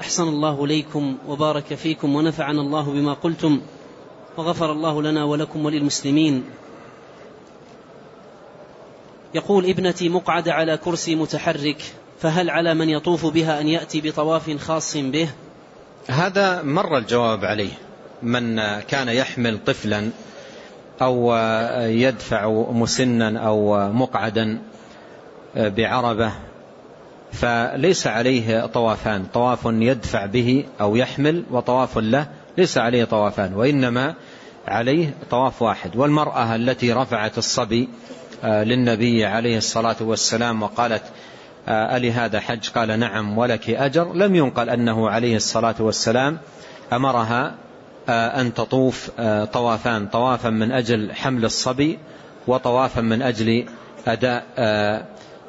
أحسن الله إليكم وبارك فيكم ونفعنا الله بما قلتم وغفر الله لنا ولكم وللمسلمين. يقول ابنتي مقعد على كرسي متحرك فهل على من يطوف بها أن يأتي بطواف خاص به؟ هذا مر الجواب عليه من كان يحمل طفلا أو يدفع مسنا أو مقعدا بعربة فليس عليه طوافان طواف يدفع به أو يحمل وطواف له ليس عليه طوافان وإنما عليه طواف واحد. والمرأة التي رفعت الصبي آه، للنبي عليه الصلاة والسلام وقالت آه، ألي هذا حج؟ قال نعم ولك أجر. لم ينقل أنه عليه الصلاة والسلام أمرها آه، أن تطوف طوافان طوافا من أجل حمل الصبي وطوافا من أجل أداء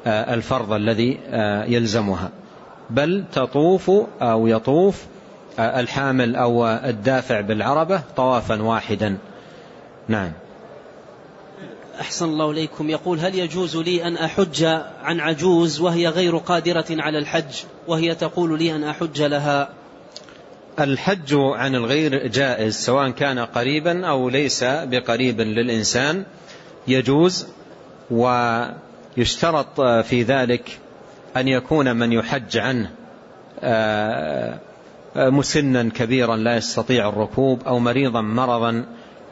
الفرض الذي يلزمها. بل تطوف أو يطوف الحامل أو الدافع بالعربة طوافا واحدا. نعم. أحسن الله إليكم. يقول هل يجوز لي أن أحج عن عجوز وهي غير قادرة على الحج وهي تقول لي أن أحج لها؟ الحج عن الغير جائز سواء كان قريبا أو ليس بقريب للإنسان يجوز. ويشترط في ذلك أن يكون من يحج عنه آه، مسنا كبيرا لا يستطيع الركوب أو مريضا مرضا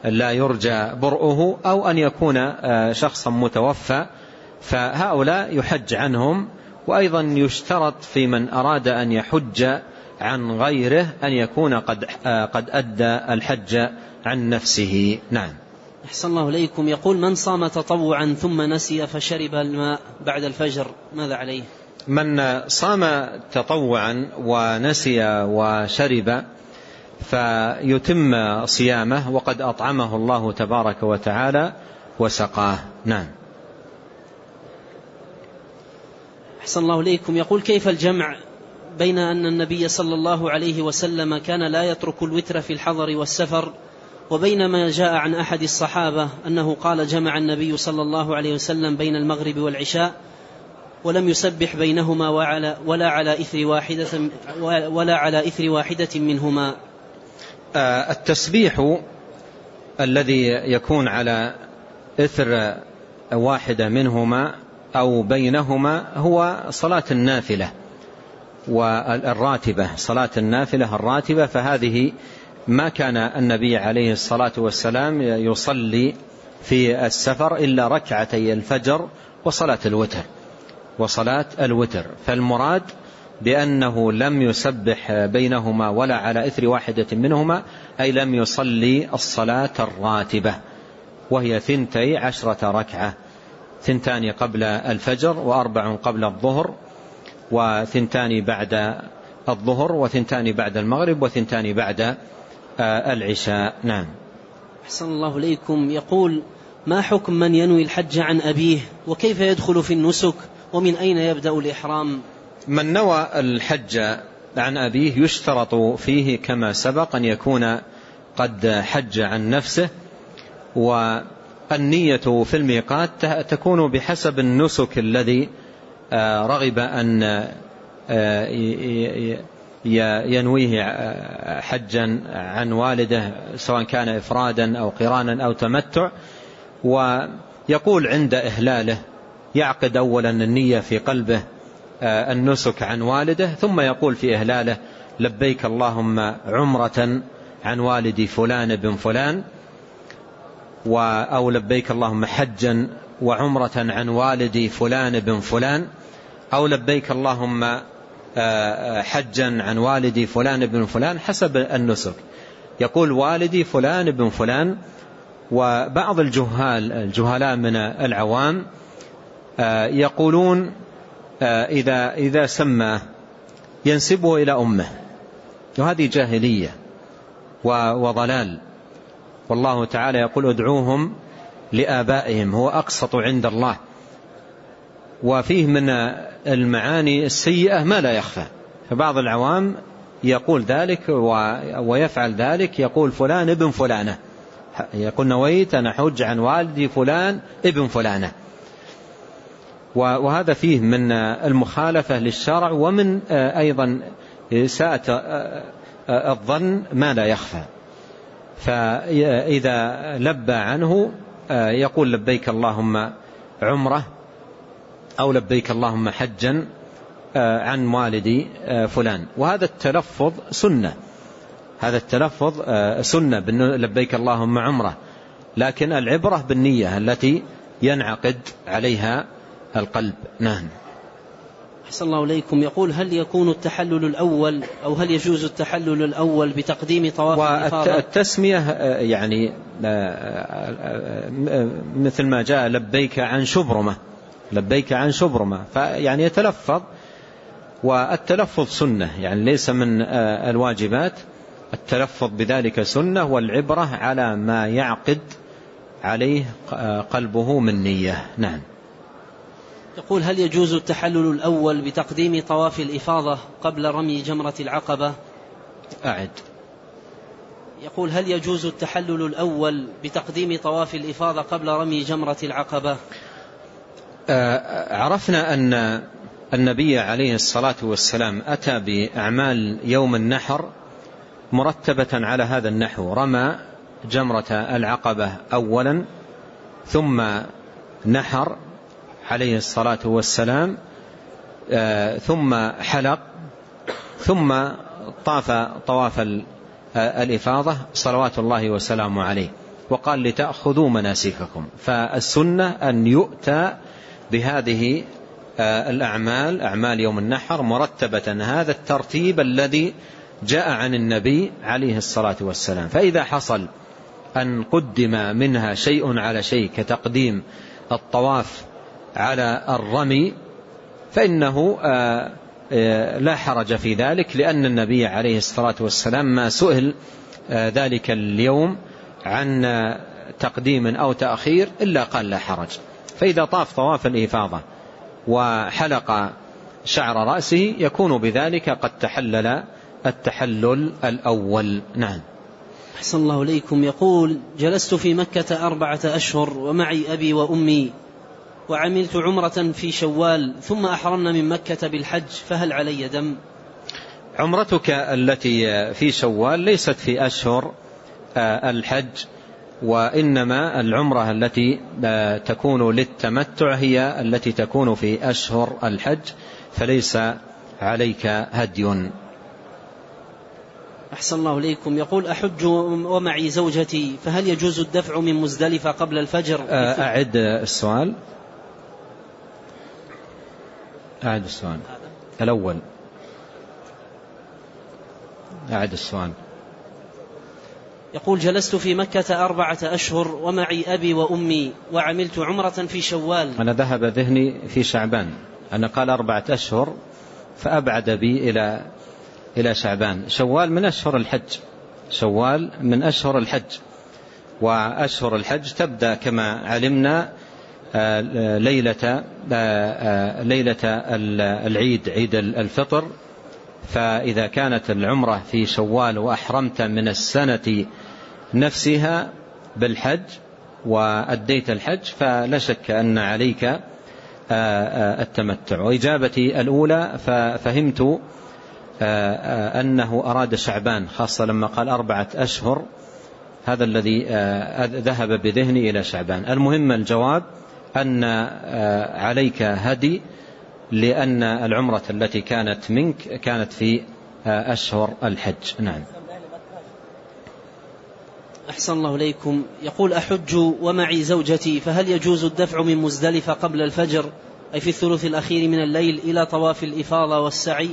لا يرجى برؤه أو أن يكون آه، شخصا متوفى فهؤلاء يحج عنهم. وأيضا يشترط في من أراد أن يحج عن غيره أن يكون قد, آه، قد أدى الحج عن نفسه. نعم. أحسن الله إليكم. يقول من صام تطوعا ثم نسي فشرب الماء بعد الفجر ماذا عليه؟ من صام تطوعا ونسي وشرب فيتم صيامه وقد أطعمه الله تبارك وتعالى وسقاه. نعم. أحسن الله إليكم. يقول كيف الجمع بين أن النبي صلى الله عليه وسلم كان لا يترك الوتر في الحضر والسفر وبين ما جاء عن أحد الصحابة أنه قال جمع النبي صلى الله عليه وسلم بين المغرب والعشاء ولم يسبح بينهما وعلى ولا على إثر واحدة ولا على إثر واحدة منهما. آه، التسبيح الذي يكون على إثر واحدة منهما أو بينهما هو صلاة النافلة والراتبة صلاة النافلة الراتبة فهذه ما كان النبي عليه الصلاة والسلام يصلي في السفر إلا ركعتي الفجر وصلاة الوتر وصلاة الوتر. فالمراد بأنه لم يسبح بينهما ولا على إثر واحدة منهما أي لم يصلي الصلاة الراتبة وهي ثنتي عشرة ركعة ثنتان قبل الفجر وأربع قبل الظهر وثنتان بعد الظهر وثنتان بعد المغرب وثنتان بعد العشاء. نعم. أحسن الله إليكم. يقول ما حكم من ينوي الحج عن أبيه؟ وكيف يدخل في النسك؟ ومن أين يبدأ الإحرام؟ من نوى الحج عن أبيه يشترط فيه كما سبق أن يكون قد حج عن نفسه والنية في الميقات تكون بحسب النسك الذي آه، رغب أن آه، ينويه حجا عن والده سواء كان إفرادا أو قرانا أو تمتع ويقول عند إهلاله يعقد أولا النية في قلبه آه، النسك عن والده ثم يقول في إهلاله لبيك اللهم عمرة عن والدي فلان بن فلان أو لبيك اللهم حجا وعمرة عن والدي فلان بن فلان أو لبيك اللهم حجا عن والدي فلان بن فلان حسب النسك. يقول والدي فلان بن فلان وبعض الجهال الجهلاء من العوام يقولون آه، إذا, إذا سمى ينسبه إلى أمه. وهذه جاهلية وضلال. والله تعالى يقول ادعوهم لآبائهم هو أقسط عند الله. وفيه من المعاني السيئة ما لا يخفى. فبعض العوام يقول ذلك ويفعل ذلك يقول فلان ابن فلانة. يقول نويت أنا حج عن والدي فلان ابن فلانة. وهذا فيه من المخالفة للشرع ومن آه، أيضا إساءة الظن ما لا يخفى. فإذا لبى عنه يقول لبيك اللهم عمره أو لبيك اللهم حجا عن والدي فلان. وهذا التلفظ سنة. هذا التلفظ سنة لبيك اللهم عمرة. لكن العبرة بالنية التي ينعقد عليها القلب نعم أحسن الله إليكم. يقول هل يكون التحلل الأول أو هل يجوز التحلل الأول بتقديم طواف الإفاضة؟ والتسمية يعني مثل ما جاء لبيك عن شبرمة. لبيك عن شبرمة فيعني يتلفظ والتلفظ سنة. يعني ليس من الواجبات. التلفظ بذلك سنة والعبرة على ما يعقد عليه قلبه من نية. نعم. يقول هل يجوز التحلل الأول بتقديم طواف الإفاضة قبل رمي جمرة العقبة؟ أعد. يقول هل يجوز التحلل الأول بتقديم طواف الإفاضة قبل رمي جمرة العقبة؟ عرفنا أن النبي عليه الصلاة والسلام أتى بأعمال يوم النحر مرتبة على هذا النحو. رمى جمرة العقبة أولا ثم نحر عليه الصلاة والسلام ثم حلق ثم طاف طواف الإفاضة صلوات الله وسلامه عليه. وقال لتأخذوا مناسككم. فالسنة أن يؤتى بهذه الأعمال أعمال يوم النحر مرتبة هذا الترتيب الذي جاء عن النبي عليه الصلاة والسلام. فإذا حصل أن قدم منها شيء على شيء كتقديم الطواف على الرمي فإنه لا حرج في ذلك لأن النبي عليه الصلاة والسلام ما سئل ذلك اليوم عن تقديم أو تأخير إلا قال لا حرج. فإذا طاف طواف الإفاضة وحلق شعر رأسه يكون بذلك قد تحلل التحلل الأول. نعم. أحسن الله إليكم. يقول جلست في مكة أربعة أشهر ومعي أبي وأمي وعملت عمرة في شوال ثم أحرمنا من مكة بالحج فهل علي دم؟ عمرتك التي في شوال ليست في أشهر الحج. وإنما العمرة التي تكون للتمتع هي التي تكون في أشهر الحج فليس عليك هدي. أحسن الله إليكم. يقول أحج ومعي زوجتي فهل يجوز الدفع من مزدلفة قبل الفجر؟ أعد السؤال. أعد السؤال. الأول. أعد السؤال. يقول جلست في مكة أربعة أشهر ومعي أبي وأمي وعملت عمرة في شوال. أنا ذهب ذهني في شعبان. أنا قال أربعة أشهر فأبعد بي إلى إلى شعبان. شوال من أشهر الحج. شوال من أشهر الحج. وأشهر الحج تبدأ كما علمنا ليلة ليلة العيد عيد الفطر. فإذا كانت العمرة في شوال وأحرمت من السنة نفسها بالحج وأديت الحج فلا شك أن عليك التمتع. وإجابتي الأولى ففهمت أنه أراد شعبان خاصة لما قال أربعة أشهر هذا الذي ذهب بذهني إلى شعبان. المهم الجواب أن عليك هدي لأن العمرة التي كانت منك كانت في أشهر الحج. نعم. أحسن الله إليكم. يقول أحج ومعي زوجتي فهل يجوز الدفع من مزدلفة قبل الفجر؟ أي في الثلث الأخير من الليل إلى طواف الإفاضة والسعي؟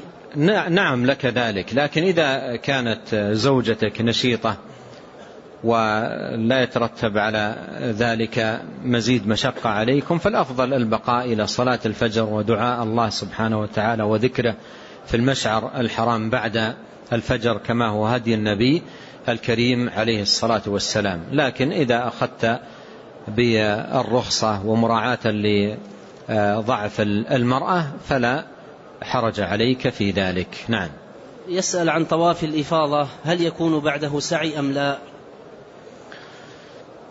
نعم لك ذلك. لكن إذا كانت زوجتك نشيطة ولا يترتب على ذلك مزيد مشقة عليكم فالأفضل البقاء إلى صلاة الفجر ودعاء الله سبحانه وتعالى وذكره في المشعر الحرام بعد الفجر كما هو هدي النبي الكريم عليه الصلاة والسلام. لكن إذا أخذت بالرخصة ومراعاة لضعف المرأة فلا حرج عليك في ذلك. نعم. يسأل عن طواف الإفاضة هل يكون بعده سعي أم لا؟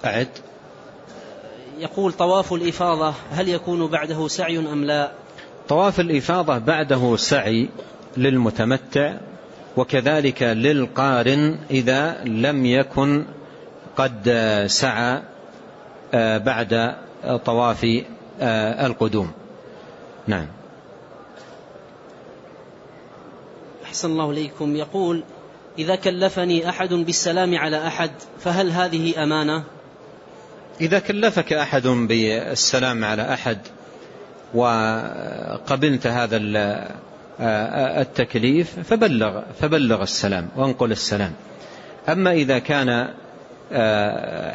أعد. يقول طواف الإفاضة هل يكون بعده سعي أم لا؟ طواف الإفاضة بعده سعي للمتمتع وكذلك للقارن إذا لم يكن قد سعى بعد طواف القدوم. نعم. أحسن الله إليكم. يقول إذا كلفني أحد بالسلام على أحد فهل هذه أمانة؟ إذا كلفك أحد بالسلام على أحد وقبلت هذا التكليف فبلغ, فبلغ السلام وانقل السلام. أما إذا كان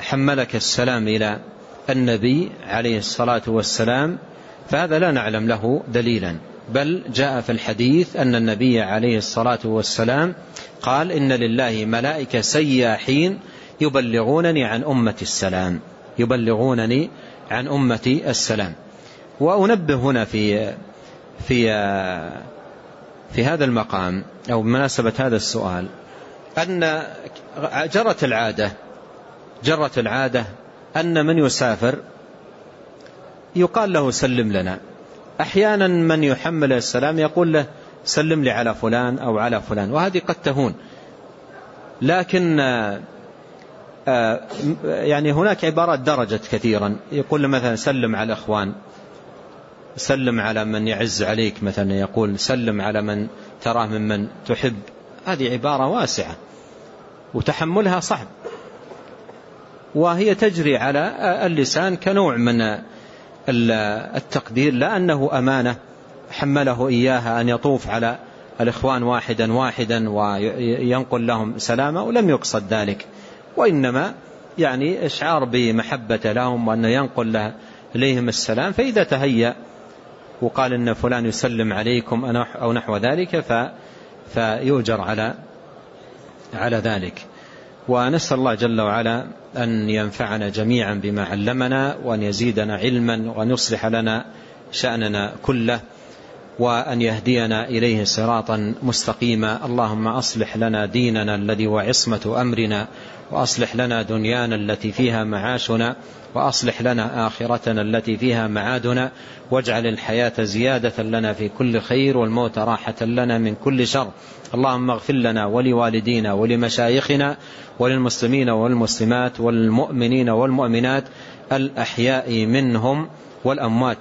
حملك السلام إلى النبي عليه الصلاة والسلام فهذا لا نعلم له دليلا. بل جاء في الحديث أن النبي عليه الصلاة والسلام قال إن لله ملائكة سياحين يبلغونني عن أمة السلام. يبلغونني عن أمة السلام. وأنبه هنا في في في هذا المقام أو بمناسبة هذا السؤال أن جرت العادة جرت العادة أن من يسافر يقال له سلم لنا. أحيانا من يحمل السلام يقول له سلم لي على فلان أو على فلان وهذه قد تهون. لكن يعني هناك عبارات درجت كثيرا. يقول مثلا سلم على الأخوان سلم على من يعز عليك مثلا يقول سلم على من تراه ممن تحب. هذه عبارة واسعة وتحملها صعب. وهي تجري على اللسان كنوع من التقدير لا أنه أمانة. حمله إياها أن يطوف على الإخوان واحدا واحدا وينقل لهم سلامة ولم يقصد ذلك. وإنما يعني إشعار بمحبة لهم وأن ينقل له إليهم السلام. فإذا تهيأ وقال إن فلان يسلم عليكم أو نحو ذلك فيؤجر على على ذلك. ونسأل الله جل وعلا أن ينفعنا جميعا بما علمنا وأن يزيدنا علما وأن يصلح لنا شأننا كله. وأن يهدينا إليه صراطا مستقيما. اللهم أصلح لنا ديننا الذي هو عصمة أمرنا وأصلح لنا دنيانا التي فيها معاشنا وأصلح لنا آخرتنا التي فيها معادنا واجعل الحياة زيادة لنا في كل خير والموت راحة لنا من كل شر. اللهم اغفر لنا ولوالدينا ولمشايخنا وللمسلمين والمسلمات والمؤمنين والمؤمنات الأحياء منهم والأموات.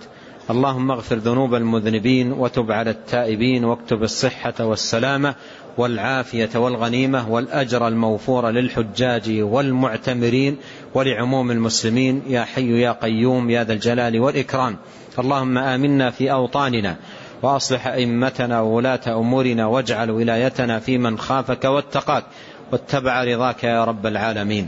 اللهم اغفر ذنوب المذنبين وتب على التائبين واكتب الصحة والسلامة والعافية والغنيمة والأجر الموفور للحجاج والمعتمرين ولعموم المسلمين. يا حي يا قيوم يا ذا الجلال والإكرام. اللهم آمنا في أوطاننا وأصلح أئمتنا وولاة أمورنا واجعل ولايتنا في من خافك واتقاك واتبع رضاك يا رب العالمين.